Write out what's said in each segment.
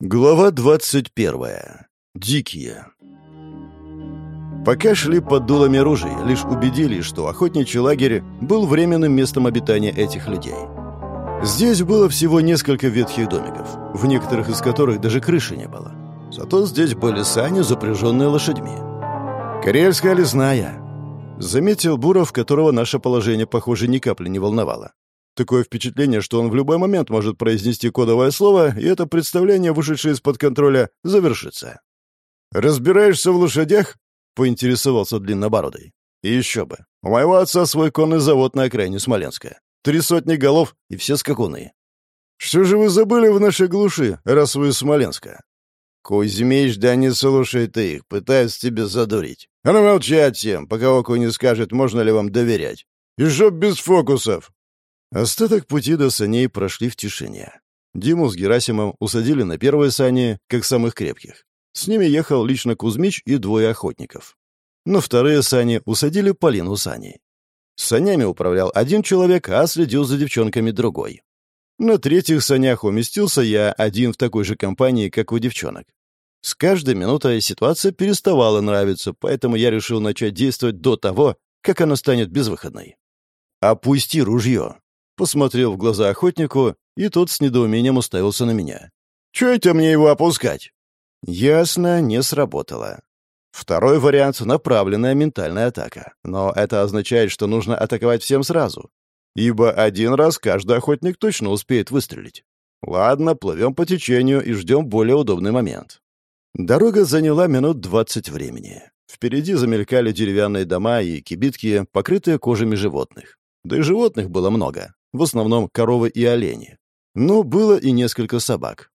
Глава 21. Дикие. Пока шли под дулами ружей, лишь убедились, что охотничий лагерь был временным местом обитания этих людей. Здесь было всего несколько ветхих домиков, в некоторых из которых даже крыши не было. Зато здесь были сани, запряженные лошадьми. «Карельская лесная», — заметил Буров, которого наше положение, похоже, ни капли не волновало. Такое впечатление, что он в любой момент может произнести кодовое слово, и это представление, вышедшее из-под контроля, завершится. «Разбираешься в лошадях?» — поинтересовался Длиннобородый. «И еще бы. У моего отца свой конный завод на окраине Смоленска. Три сотни голов, и все скакуны. Что же вы забыли в нашей глуши, раз вы из Смоленска?» «Кузьмич, да не слушай ты их, пытаются тебя задурить. А ну молчать всем, пока Оку не скажет, можно ли вам доверять. И чтоб без фокусов!» Остаток пути до саней прошли в тишине. Диму с Герасимом усадили на первые сани, как самых крепких. С ними ехал лично Кузьмич и двое охотников. На вторые сани усадили Полину саней. Санями управлял один человек, а следил за девчонками другой. На третьих санях уместился я один в такой же компании, как у девчонок. С каждой минутой ситуация переставала нравиться, поэтому я решил начать действовать до того, как она станет безвыходной. «Опусти ружье», посмотрел в глаза охотнику, и тот с недоумением уставился на меня. «Чё это мне его опускать?» Ясно, не сработало. Второй вариант — направленная ментальная атака. Но это означает, что нужно атаковать всем сразу. Ибо один раз каждый охотник точно успеет выстрелить. Ладно, плывем по течению и ждем более удобный момент. Дорога заняла минут двадцать времени. Впереди замелькали деревянные дома и кибитки, покрытые кожами животных. Да и животных было много в основном коровы и олени. Но было и несколько собак.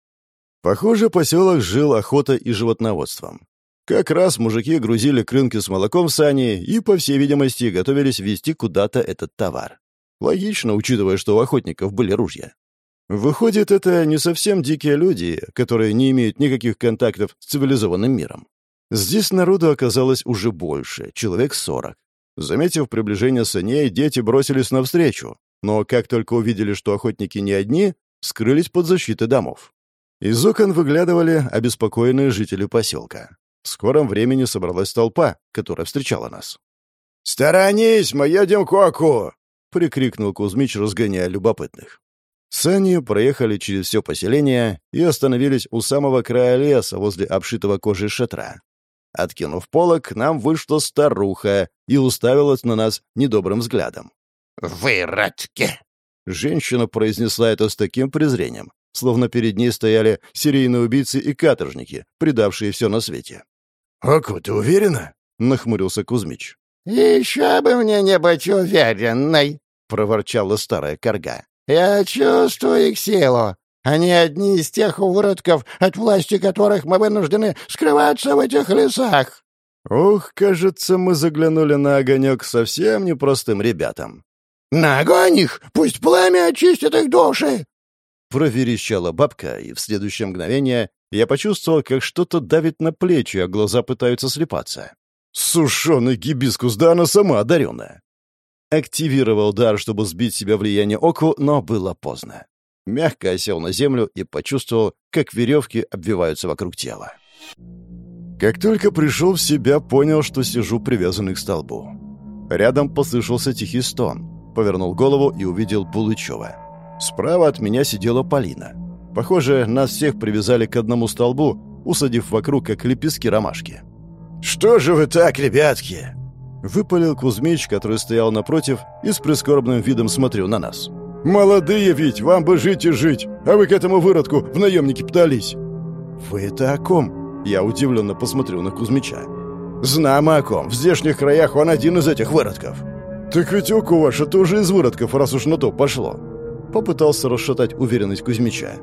Похоже, поселок жил охотой и животноводством. Как раз мужики грузили крынки с молоком в сани и, по всей видимости, готовились везти куда-то этот товар. Логично, учитывая, что у охотников были ружья. Выходит, это не совсем дикие люди, которые не имеют никаких контактов с цивилизованным миром. Здесь народу оказалось уже больше, человек сорок. Заметив приближение саней, дети бросились навстречу, но как только увидели, что охотники не одни, скрылись под защитой домов. Из окон выглядывали обеспокоенные жители поселка. В скором времени собралась толпа, которая встречала нас. «Сторонись, мы едем к Оку!» — прикрикнул Кузьмич, разгоняя любопытных. Сани проехали через все поселение и остановились у самого края леса возле обшитого кожей шатра. Откинув полок, нам вышла старуха и уставилась на нас недобрым взглядом. «Выродки!» Женщина произнесла это с таким презрением, словно перед ней стояли серийные убийцы и каторжники, предавшие все на свете. «Аку, ты уверена?» — нахмурился Кузьмич. «Еще бы мне не быть уверенной!» — проворчала старая корга. «Я чувствую их силу. Они одни из тех уродков, от власти которых мы вынуждены скрываться в этих лесах». «Ох, кажется, мы заглянули на огонек совсем непростым ребятам. «На огонь их! Пусть пламя очистит их души!» Проверещала бабка, и в следующее мгновение я почувствовал, как что-то давит на плечи, а глаза пытаются слепаться. Сушеный гибискус, да она сама одаренная. Активировал дар, чтобы сбить себя влияние оку, но было поздно. Мягко осел на землю и почувствовал, как веревки обвиваются вокруг тела. Как только пришел в себя, понял, что сижу привязанный к столбу. Рядом послышался тихий стон повернул голову и увидел Булычева. Справа от меня сидела Полина. Похоже, нас всех привязали к одному столбу, усадив вокруг, как лепестки ромашки. «Что же вы так, ребятки?» Выпалил Кузьмич, который стоял напротив и с прискорбным видом смотрел на нас. «Молодые ведь, вам бы жить и жить, а вы к этому выродку в наемники пытались!» «Вы это о ком?» Я удивленно посмотрел на Кузьмича. «Знамо о ком. В здешних краях он один из этих выродков. «Так ведь око ваше тоже из выродков, раз уж на то пошло!» Попытался расшатать уверенность Кузьмича.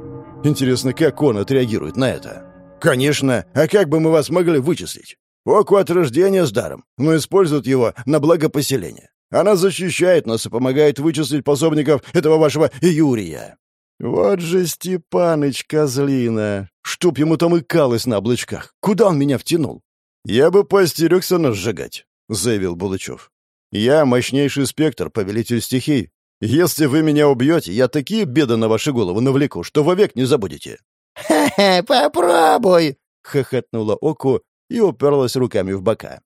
«Интересно, как он отреагирует на это?» «Конечно! А как бы мы вас могли вычислить? Оку от рождения с даром, но используют его на благо поселения. Она защищает нас и помогает вычислить пособников этого вашего Юрия». «Вот же Степаныч, козлина! Чтоб ему там икалось на облачках! Куда он меня втянул?» «Я бы поостерегся нас сжигать», — заявил Булычев. Я мощнейший спектр, повелитель стихий. Если вы меня убьете, я такие беды на ваши головы навлеку, что вовек не забудете. «Хе-хе, попробуй!» — хохотнула Оку и уперлась руками в бока.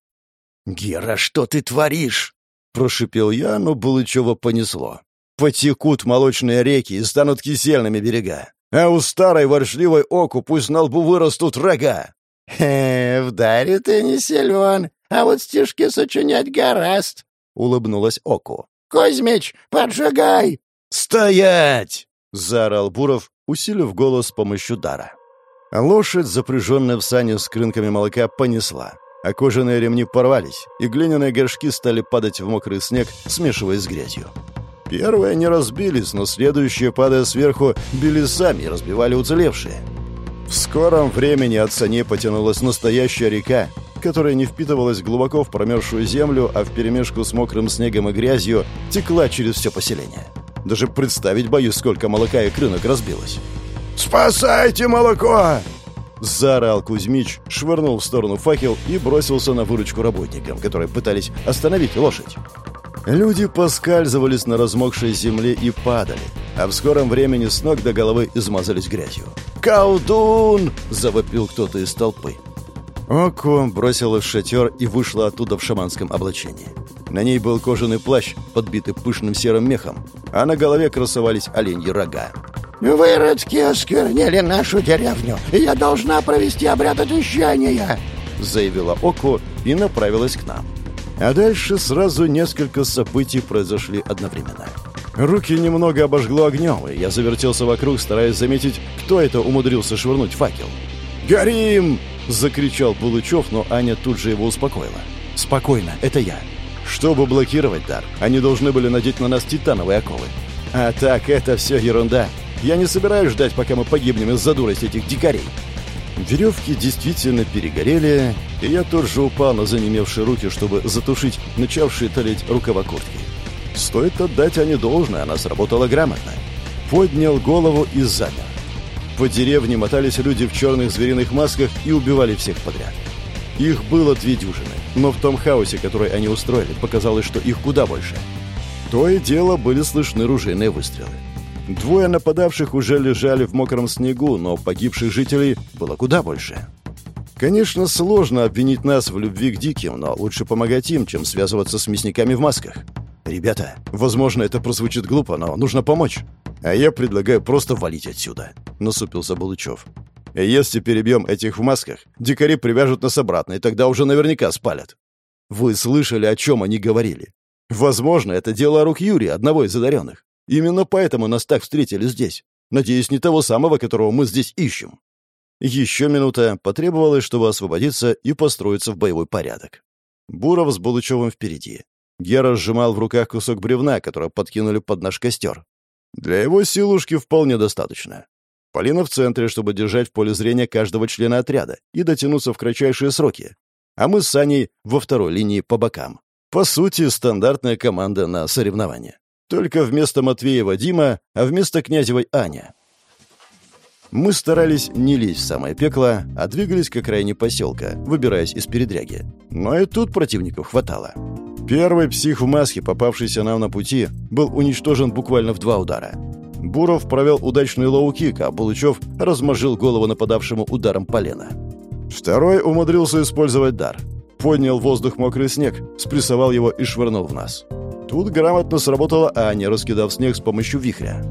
«Гера, что ты творишь?» — прошипел я, но Булычева понесло. «Потекут молочные реки и станут кисельными берега, а у старой воршливой Оку пусть на лбу вырастут рога!» «Хе, в даре ты не силен, а вот стишки сочинять гораст!» — улыбнулась Оку. «Кузьмич, поджигай!» «Стоять!» — заорал Буров, усилив голос с помощью дара. Лошадь, запряженная в сани с крынками молока, понесла, а кожаные ремни порвались, и глиняные горшки стали падать в мокрый снег, смешиваясь с грязью. Первые не разбились, но следующие, падая сверху, били сами и разбивали уцелевшие. В скором времени от саней потянулась настоящая река, которая не впитывалась глубоко в промерзшую землю, а вперемешку с мокрым снегом и грязью текла через все поселение. Даже представить боюсь, сколько молока и крынок разбилось. «Спасайте молоко!» Заорал Кузьмич, швырнул в сторону факел и бросился на выручку работникам, которые пытались остановить лошадь. Люди поскальзывались на размокшей земле и падали, а в скором времени с ног до головы измазались грязью. «Колдун!» — завопил кто-то из толпы. Око бросилась в шатер и вышла оттуда в шаманском облачении. На ней был кожаный плащ, подбитый пышным серым мехом, а на голове красовались оленьи рога. «Выродки осквернили нашу деревню, и я должна провести обряд очищения!» заявила Око и направилась к нам. А дальше сразу несколько событий произошли одновременно. Руки немного обожгло огнем, и я завертелся вокруг, стараясь заметить, кто это умудрился швырнуть факел. «Горим!» — закричал Булычев, но Аня тут же его успокоила. «Спокойно, это я. Чтобы блокировать дар, они должны были надеть на нас титановые оковы. А так, это все ерунда. Я не собираюсь ждать, пока мы погибнем из-за дурости этих дикарей». Веревки действительно перегорели, и я тут же упал на занемевшие руки, чтобы затушить начавшие талить рукава куртки. Стоит отдать они должное, она сработала грамотно. Поднял голову и замер. По деревне мотались люди в черных звериных масках и убивали всех подряд. Их было две дюжины, но в том хаосе, который они устроили, показалось, что их куда больше. То и дело были слышны ружейные выстрелы. Двое нападавших уже лежали в мокром снегу, но погибших жителей было куда больше. Конечно, сложно обвинить нас в любви к диким, но лучше помогать им, чем связываться с мясниками в масках. Ребята, возможно, это прозвучит глупо, но нужно помочь. А я предлагаю просто валить отсюда, насупился Булычев. Если перебьем этих в масках, дикари привяжут нас обратно, и тогда уже наверняка спалят. Вы слышали, о чем они говорили? Возможно, это дело рук Юрия, одного из одаренных. Именно поэтому нас так встретили здесь. Надеюсь, не того самого, которого мы здесь ищем. Еще минута потребовалось, чтобы освободиться и построиться в боевой порядок. Буров с Булычевым впереди. Гера сжимал в руках кусок бревна, который подкинули под наш костер. Для его силушки вполне достаточно. Полина в центре, чтобы держать в поле зрения каждого члена отряда и дотянуться в кратчайшие сроки. А мы с Саней во второй линии по бокам. По сути, стандартная команда на соревнования. Только вместо Матвеева Дима, а вместо Князевой Аня. Мы старались не лезть в самое пекло, а двигались к окраине поселка, выбираясь из передряги. Но и тут противников хватало. Первый псих в маске, попавшийся нам на пути, был уничтожен буквально в два удара. Буров провел удачный лоу-кик, а Булычев размозжил голову нападавшему ударом полена. Второй умудрился использовать дар. Поднял в воздух мокрый снег, спрессовал его и швырнул в нас. Тут грамотно сработала Аня, раскидав снег с помощью вихря.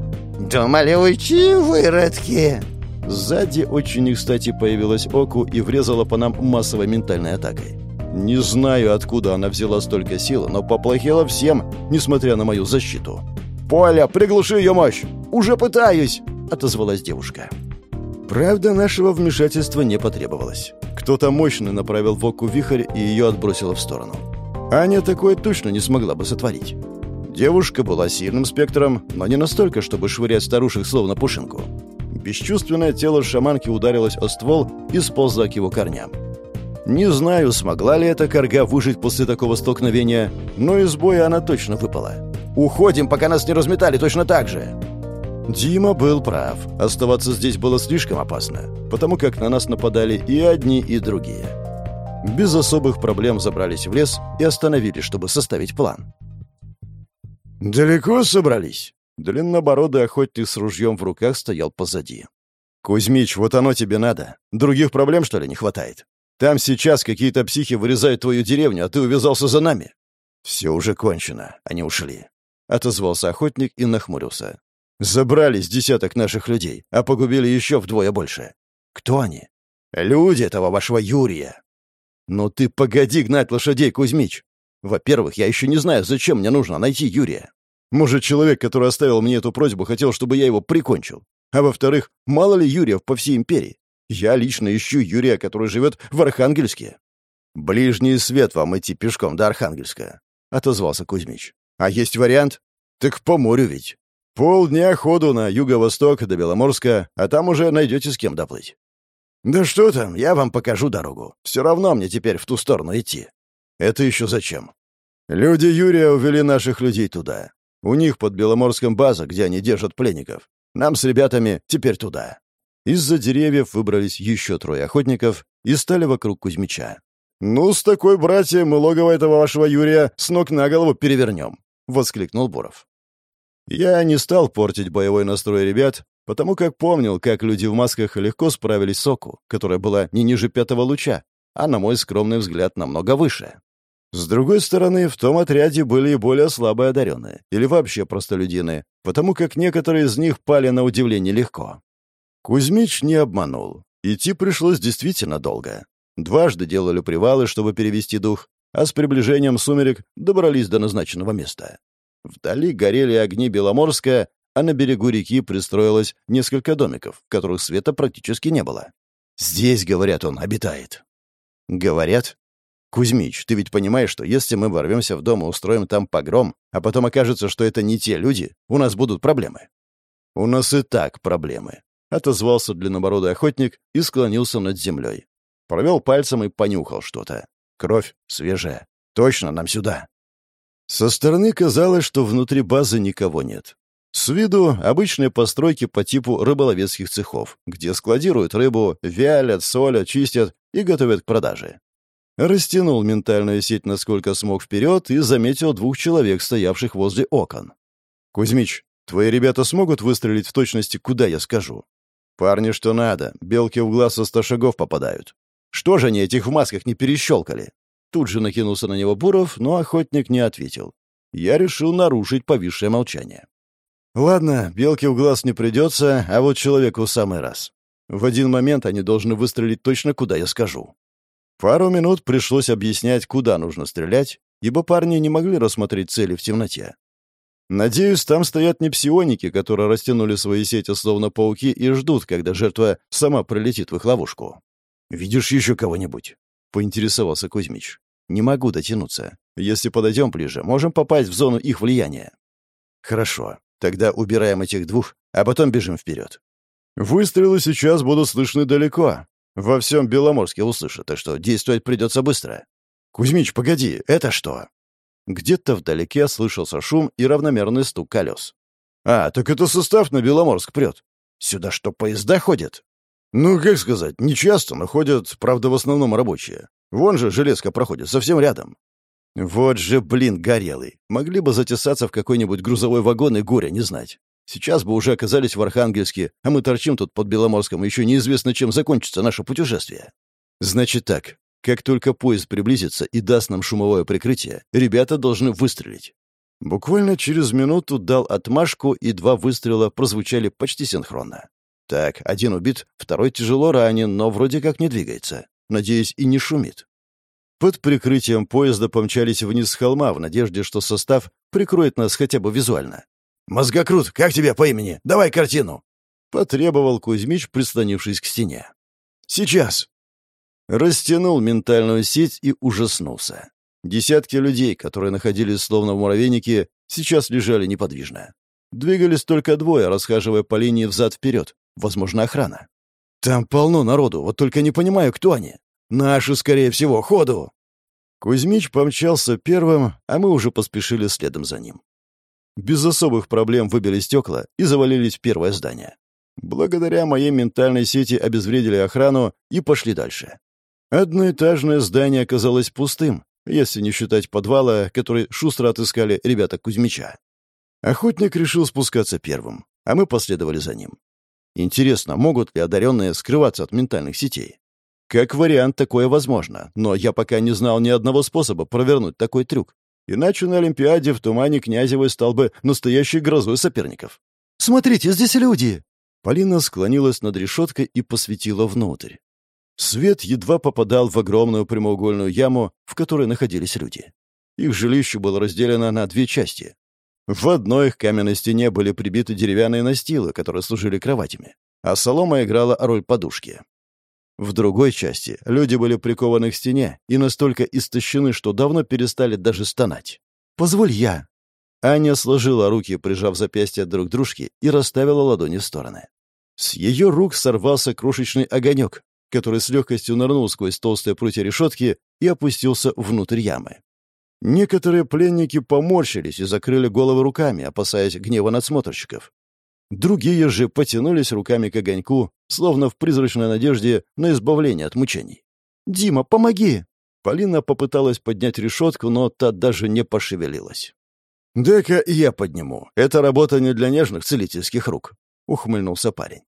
«Думали уйти, выродки!» Сзади очень не кстати появилась Оку и врезала по нам массовой ментальной атакой. Не знаю, откуда она взяла столько силы, но поплохело всем, несмотря на мою защиту. «Поля, приглуши ее мощь! Уже пытаюсь!» — отозвалась девушка. Правда, нашего вмешательства не потребовалось. Кто-то мощный направил в Оку вихрь и ее отбросило в сторону. Аня такое точно не смогла бы сотворить. Девушка была сильным спектром, но не настолько, чтобы швырять старушек словно пушинку. Бесчувственное тело шаманки ударилось о ствол и сползло к его корням. Не знаю, смогла ли эта корга выжить после такого столкновения, но из боя она точно выпала. «Уходим, пока нас не разметали точно так же!» Дима был прав. Оставаться здесь было слишком опасно, потому как на нас нападали и одни, и другие без особых проблем забрались в лес и остановились, чтобы составить план. «Далеко собрались?» Длиннобородый охотник с ружьем в руках стоял позади. «Кузьмич, вот оно тебе надо. Других проблем, что ли, не хватает? Там сейчас какие-то психи вырезают твою деревню, а ты увязался за нами». «Все уже кончено. Они ушли», — отозвался охотник и нахмурился. «Забрались десяток наших людей, а погубили еще вдвое больше. Кто они?» «Люди этого вашего Юрия». «Ну ты погоди гнать лошадей, Кузьмич. Во-первых, я еще не знаю, зачем мне нужно найти Юрия. Может, человек, который оставил мне эту просьбу, хотел, чтобы я его прикончил. А во-вторых, мало ли Юриев по всей империи. Я лично ищу Юрия, который живет в Архангельске. «Ближний свет вам идти пешком до Архангельска», — отозвался Кузьмич. «А есть вариант? Так по морю ведь. Полдня ходу на юго-восток до Беломорска, а там уже найдете с кем доплыть». «Да что там, я вам покажу дорогу. Все равно мне теперь в ту сторону идти». «Это еще зачем?» «Люди Юрия увели наших людей туда. У них под Беломорском база, где они держат пленников. Нам с ребятами теперь туда». Из-за деревьев выбрались еще трое охотников и стали вокруг Кузьмича. «Ну, с такой, братья, мы логово этого вашего Юрия с ног на голову перевернем», — воскликнул Буров. Я не стал портить боевой настрой ребят, потому как помнил, как люди в масках легко справились с Оку, которая была не ниже пятого луча, а, на мой скромный взгляд, намного выше. С другой стороны, в том отряде были и более слабые одаренные, или вообще простолюдины, потому как некоторые из них пали на удивление легко. Кузьмич не обманул. Идти пришлось действительно долго. Дважды делали привалы, чтобы перевести дух, а с приближением сумерек добрались до назначенного места. Вдали горели огни Беломорска, а на берегу реки пристроилось несколько домиков, в которых света практически не было. «Здесь, — говорят, — он обитает». «Говорят?» «Кузьмич, ты ведь понимаешь, что если мы ворвемся в дом и устроим там погром, а потом окажется, что это не те люди, у нас будут проблемы?» «У нас и так проблемы», — отозвался длиннобородый охотник и склонился над землей. Провел пальцем и понюхал что-то. Кровь свежая. Точно, нам сюда. Со стороны казалось, что внутри базы никого нет. С виду обычные постройки по типу рыболовецких цехов, где складируют рыбу, вялят, солят, чистят и готовят к продаже. Растянул ментальную сеть насколько смог вперед и заметил двух человек, стоявших возле окон. «Кузьмич, твои ребята смогут выстрелить в точности, куда я скажу?» «Парни, что надо. Белки в глаз со ста шагов попадают. Что же они этих в масках не перещелкали?» Тут же накинулся на него Буров, но охотник не ответил. Я решил нарушить повисшее молчание. «Ладно, белки в глаз не придется, а вот человеку в самый раз. В один момент они должны выстрелить точно, куда я скажу. Пару минут пришлось объяснять, куда нужно стрелять, ибо парни не могли рассмотреть цели в темноте. Надеюсь, там стоят не псионики, которые растянули свои сети словно пауки и ждут, когда жертва сама прилетит в их ловушку. «Видишь еще кого-нибудь?» — поинтересовался Кузьмич. «Не могу дотянуться. Если подойдем ближе, можем попасть в зону их влияния». «Хорошо. Тогда убираем этих двух, а потом бежим вперед». «Выстрелы сейчас будут слышны далеко, во всем Беломорске услышат, так что действовать придется быстро. «Кузьмич, погоди, это что?» Где-то вдалеке слышался шум и равномерный стук колес. «А, так это состав на Беломорск прет. Сюда что, поезда ходят?» «Ну, как сказать, не часто, но ходят, правда, в основном рабочие. Вон же железка проходит, совсем рядом». «Вот же, блин, горелый. Могли бы затесаться в какой-нибудь грузовой вагон и горя не знать. Сейчас бы уже оказались в Архангельске, а мы торчим тут под Беломорском, еще неизвестно, чем закончится наше путешествие. Значит так, как только поезд приблизится и даст нам шумовое прикрытие, ребята должны выстрелить. Буквально через минуту дал отмашку, и два выстрела прозвучали почти синхронно. Так, один убит, второй тяжело ранен, но вроде как не двигается. Надеюсь, и не шумит. Под прикрытием поезда помчались вниз с холма в надежде, что состав прикроет нас хотя бы визуально. «Мозгокрут, как тебя по имени? Давай картину!» — потребовал Кузьмич, прислонившись к стене. «Сейчас!» Растянул ментальную сеть и ужаснулся. Десятки людей, которые находились словно в муравейнике, сейчас лежали неподвижно. Двигались только двое, расхаживая по линии взад-вперед. Возможно, охрана. «Там полно народу, вот только не понимаю, кто они. Наши, скорее всего, ходу!» Кузьмич помчался первым, а мы уже поспешили следом за ним без особых проблем выбили стекла и завалились в первое здание. Благодаря моей ментальной сети обезвредили охрану и пошли дальше. Одноэтажное здание оказалось пустым, если не считать подвала, который шустро отыскали ребята Кузьмича. Охотник решил спускаться первым, а мы последовали за ним. Интересно, могут ли одаренные скрываться от ментальных сетей? Как вариант, такое возможно, но я пока не знал ни одного способа провернуть такой трюк. Иначе на Олимпиаде в тумане Князевой стал бы настоящей грозой соперников. «Смотрите, здесь люди!» Полина склонилась над решеткой и посветила внутрь. Свет едва попадал в огромную прямоугольную яму, в которой находились люди. Их жилище было разделено на две части. В одной к каменной стене были прибиты деревянные настилы, которые служили кроватями, а солома играла роль подушки. В другой части люди были прикованы к стене и настолько истощены, что давно перестали даже стонать. «Позволь я!» Аня сложила руки, прижав запястья друг к дружке, и расставила ладони в стороны. С ее рук сорвался крошечный огонек, который с легкостью нырнул сквозь толстые прутья решетки и опустился внутрь ямы. Некоторые пленники поморщились и закрыли головы руками, опасаясь гнева надсмотрщиков. Другие же потянулись руками к огоньку, словно в призрачной надежде на избавление от мучений. «Дима, помоги!» Полина попыталась поднять решетку, но та даже не пошевелилась. «Дай-ка я подниму. Это работа не для нежных целительских рук», — ухмыльнулся парень.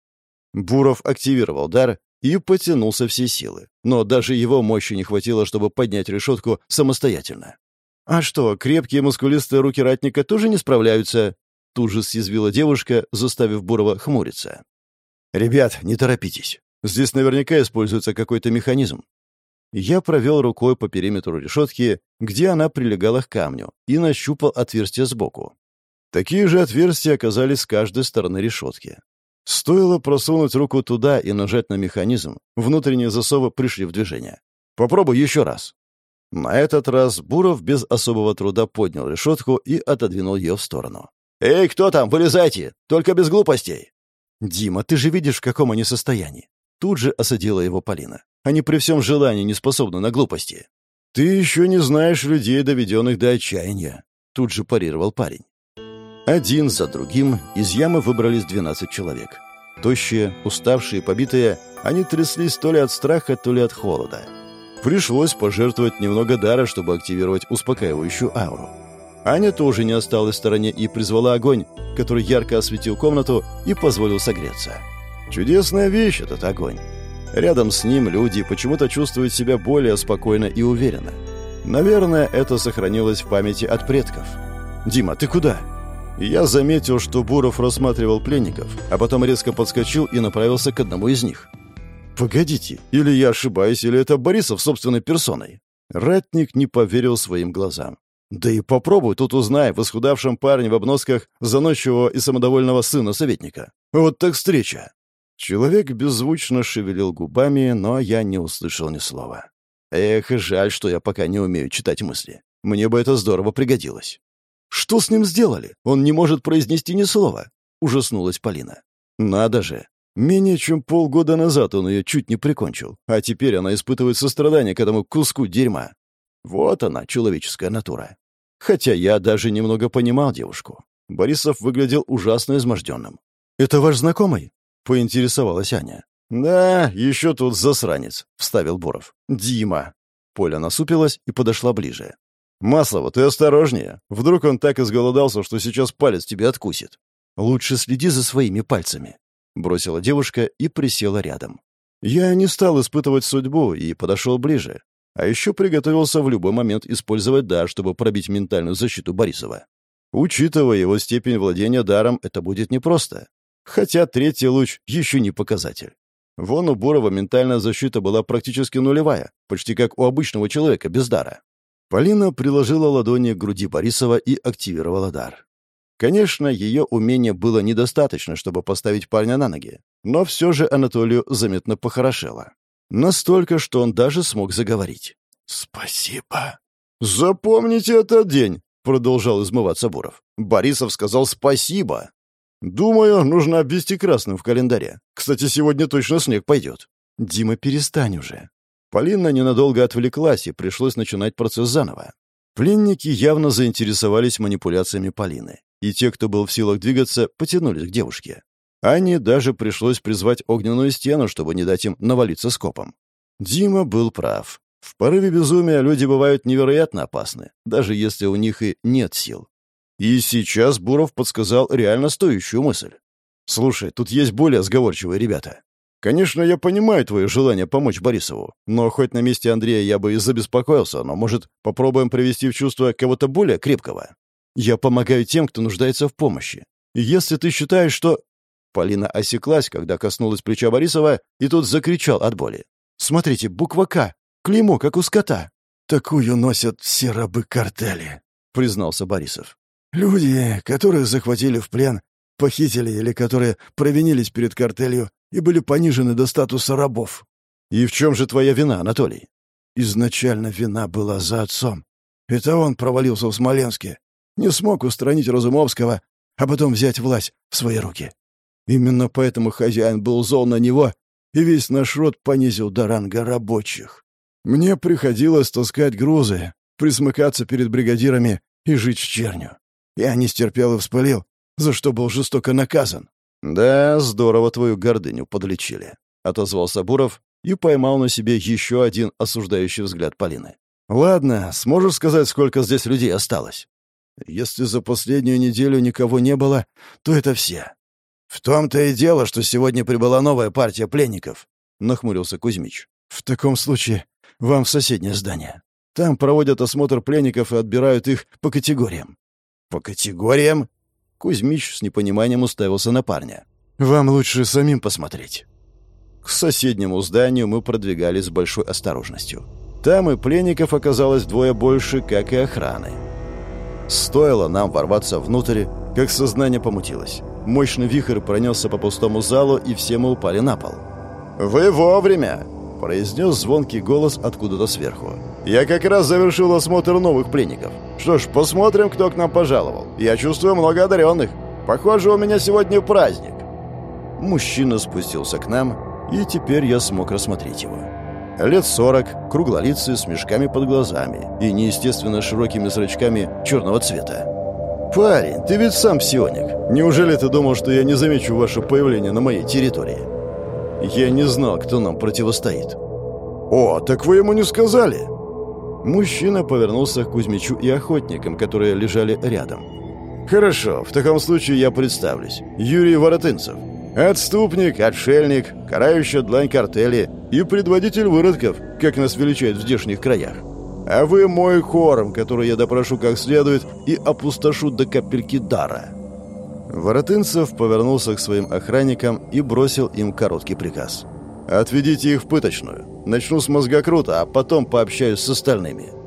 Буров активировал дар и потянулся все силы, но даже его мощи не хватило, чтобы поднять решетку самостоятельно. «А что, крепкие мускулистые руки ратника тоже не справляются?» Тут же съязвила девушка, заставив Бурова хмуриться. «Ребят, не торопитесь. Здесь наверняка используется какой-то механизм. Я провел рукой по периметру решетки, где она прилегала к камню, и нащупал отверстие сбоку. Такие же отверстия оказались с каждой стороны решетки. Стоило просунуть руку туда и нажать на механизм, внутренние засовы пришли в движение. Попробуй еще раз. На этот раз Буров без особого труда поднял решетку и отодвинул ее в сторону. «Эй, кто там? Вылезайте! Только без глупостей!» «Дима, ты же видишь, в каком они состоянии!» Тут же осадила его Полина. Они при всем желании не способны на глупости. «Ты еще не знаешь людей, доведенных до отчаяния», — тут же парировал парень. Один за другим из ямы выбрались 12 человек. Тощие, уставшие, побитые, они тряслись то ли от страха, то ли от холода. Пришлось пожертвовать немного дара, чтобы активировать успокаивающую ауру. Аня тоже не осталась в стороне и призвала огонь, который ярко осветил комнату и позволил согреться. Чудесная вещь этот огонь. Рядом с ним люди почему-то чувствуют себя более спокойно и уверенно. Наверное, это сохранилось в памяти от предков. «Дима, ты куда?» Я заметил, что Буров рассматривал пленников, а потом резко подскочил и направился к одному из них. «Погодите, или я ошибаюсь, или это Борисов собственной персоной?» Ратник не поверил своим глазам. «Да и попробуй тут узнай в исхудавшем парне в обносках заносчивого и самодовольного сына советника. Вот так встреча!» Человек беззвучно шевелил губами, но я не услышал ни слова. Эх, жаль, что я пока не умею читать мысли. Мне бы это здорово пригодилось. «Что с ним сделали? Он не может произнести ни слова», — ужаснулась Полина. «Надо же! Менее чем полгода назад он ее чуть не прикончил, а теперь она испытывает сострадание к этому куску дерьма. Вот она, человеческая натура. Хотя я даже немного понимал девушку. Борисов выглядел ужасно изможденным. «Это ваш знакомый?» поинтересовалась Аня. «Да, еще тут засранец», — вставил Боров. «Дима». Поля насупилась и подошла ближе. «Маслова, ты осторожнее. Вдруг он так изголодался, что сейчас палец тебе откусит». «Лучше следи за своими пальцами», — бросила девушка и присела рядом. Я не стал испытывать судьбу и подошел ближе. А еще приготовился в любой момент использовать дар, чтобы пробить ментальную защиту Борисова. Учитывая его степень владения даром, это будет непросто. Хотя третий луч еще не показатель. Вон у Бурова ментальная защита была практически нулевая, почти как у обычного человека без дара. Полина приложила ладони к груди Борисова и активировала дар. Конечно, ее умения было недостаточно, чтобы поставить парня на ноги, но все же Анатолию заметно похорошело. Настолько, что он даже смог заговорить. «Спасибо». «Запомните этот день», — продолжал измываться Буров. «Борисов сказал спасибо». «Думаю, нужно обвести красным в календаре. Кстати, сегодня точно снег пойдет». «Дима, перестань уже». Полина ненадолго отвлеклась, и пришлось начинать процесс заново. Пленники явно заинтересовались манипуляциями Полины, и те, кто был в силах двигаться, потянулись к девушке. Ане даже пришлось призвать огненную стену, чтобы не дать им навалиться скопом. Дима был прав. В порыве безумия люди бывают невероятно опасны, даже если у них и нет сил. И сейчас Буров подсказал реально стоящую мысль. Слушай, тут есть более сговорчивые ребята. Конечно, я понимаю твое желание помочь Борисову, но хоть на месте Андрея я бы и забеспокоился, но, может, попробуем привести в чувство кого-то более крепкого? Я помогаю тем, кто нуждается в помощи. Если ты считаешь, что...» Полина осеклась, когда коснулась плеча Борисова, и тот закричал от боли. «Смотрите, буква «К», клеймо, как у скота». «Такую носят все рабы картели», — признался Борисов. «Люди, которых захватили в плен, похитили или которые провинились перед картелью, и были понижены до статуса рабов. И в чем же твоя вина, Анатолий? Изначально вина была за отцом. Это он провалился в Смоленске. Не смог устранить Разумовского, а потом взять власть в свои руки. Именно поэтому хозяин был зол на него, и весь наш род понизил до ранга рабочих. Мне приходилось таскать грузы, присмыкаться перед бригадирами и жить в черню. Я не стерпел и вспылил, за что был жестоко наказан. «Да, здорово твою гордыню подлечили», — отозвался Буров и поймал на себе еще один осуждающий взгляд Полины. «Ладно, сможешь сказать, сколько здесь людей осталось?» «Если за последнюю неделю никого не было, то это все». «В том-то и дело, что сегодня прибыла новая партия пленников», — нахмурился Кузьмич. «В таком случае вам в соседнее здание. Там проводят осмотр пленников и отбирают их по категориям». «По категориям?» Кузьмич с непониманием уставился на парня. «Вам лучше самим посмотреть». К соседнему зданию мы продвигались с большой осторожностью. Там и пленников оказалось вдвое больше, как и охраны. Стоило нам ворваться внутрь, как сознание помутилось. Мощный вихрь пронесся по пустому залу, и все мы упали на пол. «Вы вовремя!» — произнес звонкий голос откуда-то сверху. «Я как раз завершил осмотр новых пленников. Что ж, посмотрим, кто к нам пожаловал. Я чувствую много одаренных. Похоже, у меня сегодня праздник». Мужчина спустился к нам, и теперь я смог рассмотреть его. Лет сорок, круглолицый, с мешками под глазами и неестественно широкими зрачками черного цвета. «Парень, ты ведь сам псионик. Неужели ты думал, что я не замечу ваше появление на моей территории?» Я не знал, кто нам противостоит. «О, так вы ему не сказали?» Мужчина повернулся к Кузьмичу и охотникам, которые лежали рядом. «Хорошо, в таком случае я представлюсь. Юрий Воротынцев. Отступник, отшельник, карающая длань картели и предводитель выродков, как нас величают в здешних краях. А вы мой хором, который я допрошу как следует и опустошу до капельки дара». Воротынцев повернулся к своим охранникам и бросил им короткий приказ. «Отведите их в пыточную. Начну с мозгокрута, а потом пообщаюсь с остальными».